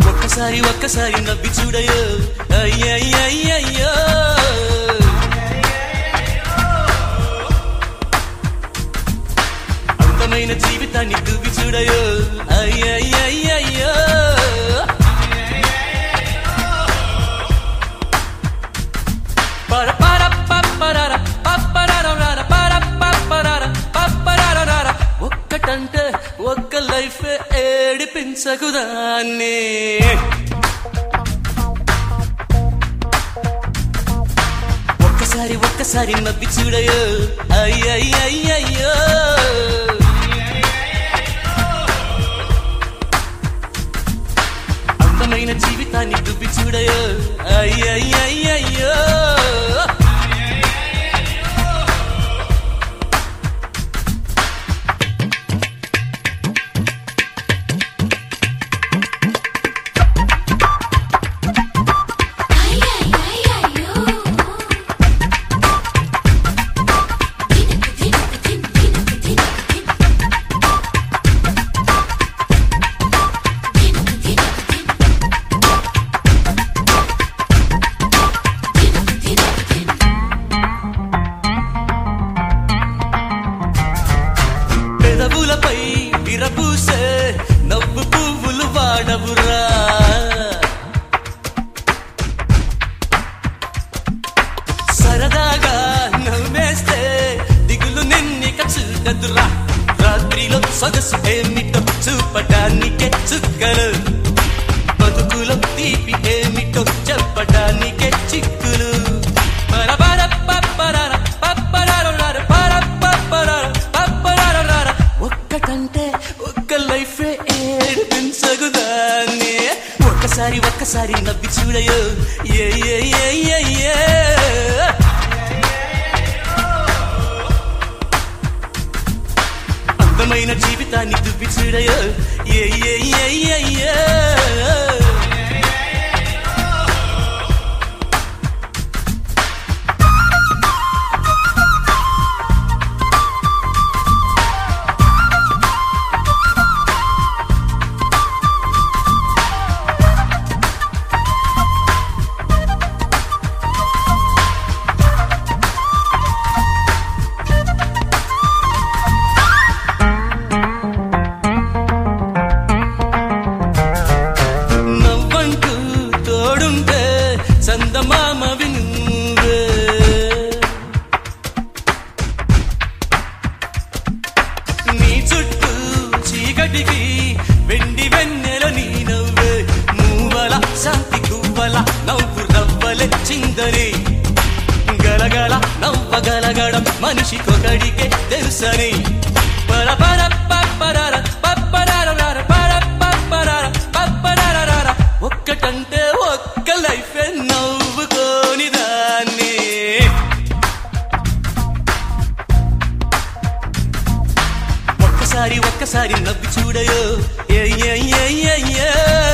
ఒక్కసారి ఒక్కసారి నవ్వి చూడయో అయ్యయ్యయ్యో పెంచకుదాన్నే ఒక్కసారి ఒక్కసారి నవ్వి చూడయో. అయ్యయ్యయ్యో అందమైన జీవితాన్ని దుబ్బి చూడయో. అయ్యయ్యయ్యో. పూలపై విరపూసే నవ్వు పువ్వులు వాడవురా. సరదాగా నవ్వేస్తే దిగులు నిన్నిక చూడదురా. రాత్రిలో సొగసు ఏమిటో చూపటానికే చుక్కలు. బతుకులం తీపి ఏమిటో చెప్పటానికే చి ఒక్కసారి ఒక్కసారి నవ్వి చూడయో. ఏ ఏ ఏ ఏ ఏ. అందమైన జీవితాన్ని దువ్వి చూడయో. ఏ ఏ ఏ ఏ ఏ. నవ్వగలగడం మనిషికొకడికే తెలుసని. పర పర పర ఒక్కటంటే ఒక్క లైఫ్ నవ్వుకోని దాన్ని. ఒక్కసారి ఒక్కసారి నవ్వి చూడయో. ఏ ఏ ఏ ఏ.